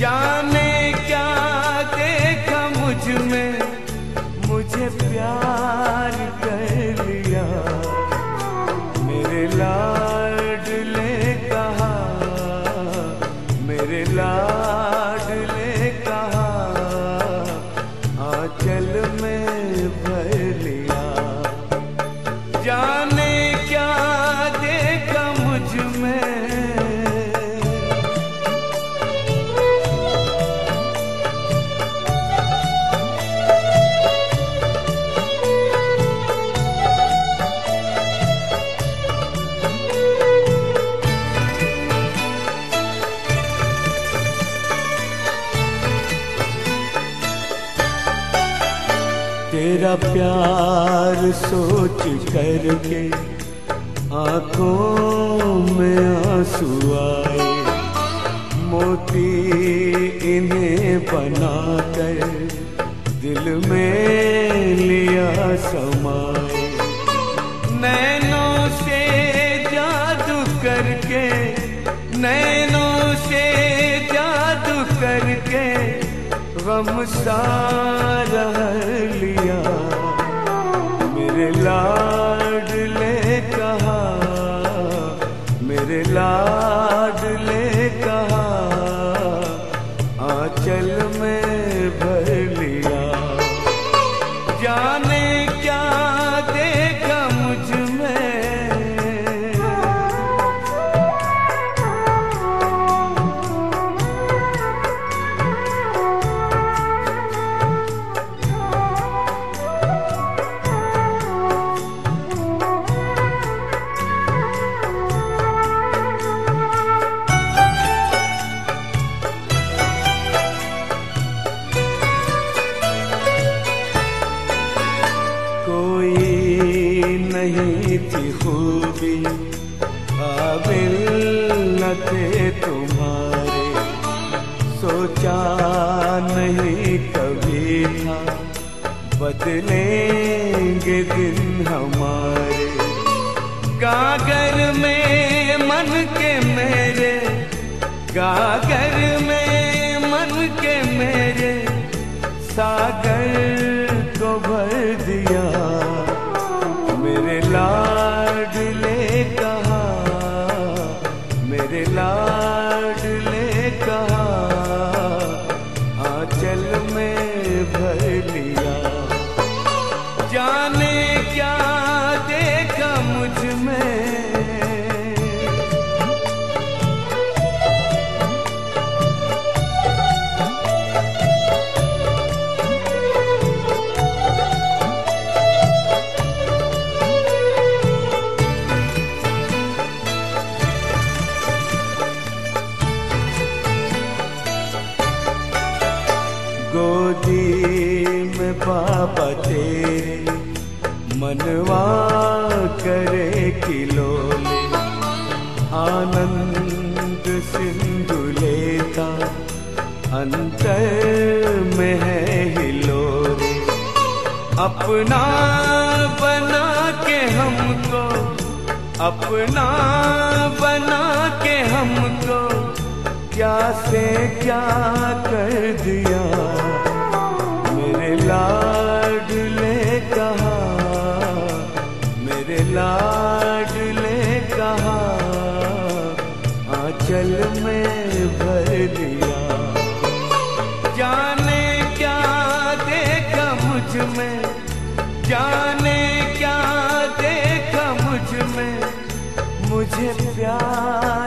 जाने क्या देखा मुझमें? मुझे प्यार कर लिया। मेरे लाडले कहा, मेरे लाड ले कहा आ चल तेरा प्यार सोच करके आँखों में आँसू आए। मोती इन्हें बना बनाकर दिल में लिया समाए। गम सारा लिया। मेरे लाडले कहा, मेरे लाड ले कहा, आंचल में भर लिया। जाने नहीं थी खूबी, काबिल न थे तुम्हारे। सोचा नहीं कभी था, बदलेंगे दिन हमारे। गागर में मन के मेरे, गागर में मन के मेरे, सागर मेरे लाडले कहा आंचल में भर लिया। जाने क्या बाबा तेरे, मनवा करे किलोले आनंद सिंधु लेता, अंतर में है हिलोरे अपना बना के हमको, अपना बना के हमको, क्या से क्या कर दिया? जल में भर लिया जाने क्या देखा मुझमें? जाने क्या देखा मुझमें? मुझे प्यार